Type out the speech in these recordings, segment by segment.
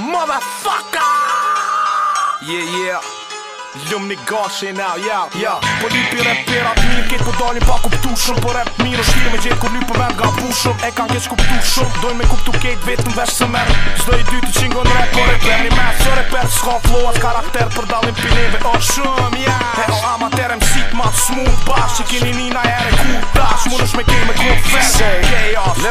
Motherfucker Yeah, yeah Ljumë një gashë e nao, ja, ja Po lipi rap pjera të mirë, ketë po dalin pa kuptu shumë Po rap mirë është tirë me gjithë kur lypë me Ga bu shumë E kanë keqë kuptu shumë, dojnë me kuptu ketë vetëm veshë së merë Zdo i dy të qingon rap, po rap të një merë Së rap s'ka float, karakter për dalin pileve o shumë, ja o amater e mësit ma të smurë bashkë, që kini nina e re kur dashë Më nëshme kejnë me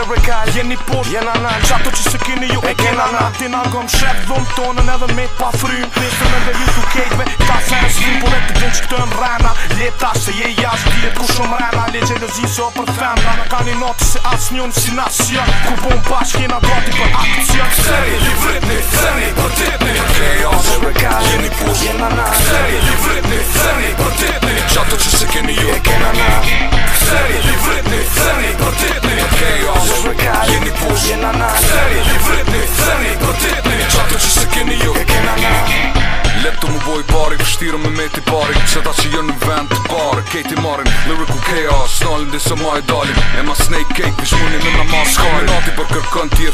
lyrical Jeni por, jena në Qato që së kini ju e kena në Tin angom shep dhom tonën edhe me pa frym Pesë me dhe jutu kejtve Ta se në shvim Por e po të gjen që këtë në rena Leta se je jash Dijet ku shumë rena Le që e zi se o për femna Ka një notë se asë njën si nasë nasion Ku bom bashkë, jena gati për akcion Seri, livrit, Se ta që gjë në ventë, barë, kejt i marën Lyrical chaos, nalën disa ma e dalin E ma snake cake, për shmullin e më në maskar Kërën për kërën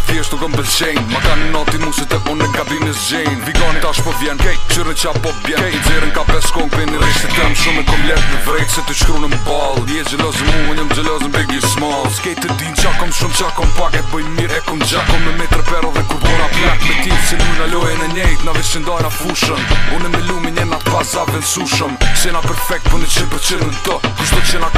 thjesht nuk më pëlqejn Ma ka në noti mu si të unë në kabinë zgjejn Vigani tash po vjen, kej, qyrë në qa po bjen Kej, dzirën ka pes kong, pe në rishtë të temë Shumë në kom lepë në vrejtë se të shkru në mbal Je gjelozë mu, unë jëmë gjelozë në bigi small Skejtë të din, qa kom shumë, qa kom pak E boj mirë, e kom gja kom me metrë pero dhe kur bora plak Me tim si lu në lojën e njejt, na vishë ndajna fushën Unë me lumi një nga pasa vënsushëm Qena perfekt, për po në qimë për qimë në të Kushtë të qena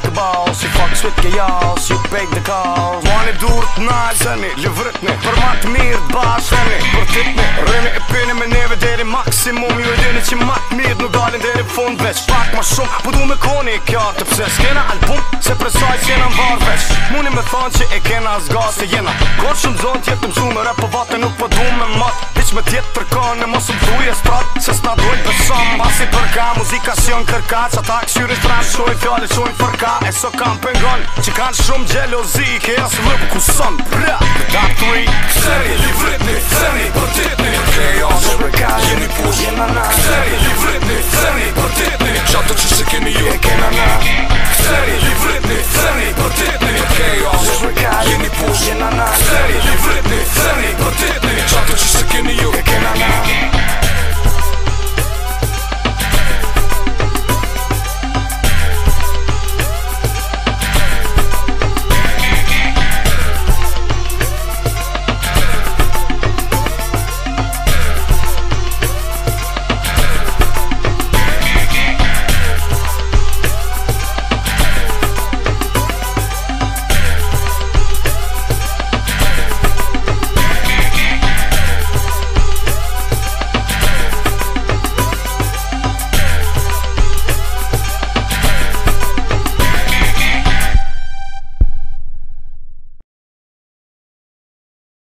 like a ball Si fucks with y'all, si pek the calls Moni durët nalëseni, lëvrëtni Për matë mirë t'basheni, për t'itni Rëni e pini me neve deri maksimum Ju e dini që matë mirë nuk dalin deri fund veç Pak ma shumë, po du me koni kjarë të pse S'kena album, se presaj s'jena m'var veç Muni me thonë që e kena s'ga se jena Korë shumë zonë t'jetë më zume Rëpë po vate nuk po du me matë me tjetë E Mos më thuje strat se s'na dojnë pësëm Basi përka muzika si kërka Qa ta këshyri stran shojnë fjallë shojnë përka E so kam pëngon që kanë shumë gjelozi Ke jasë vëpë ku sonë Bra!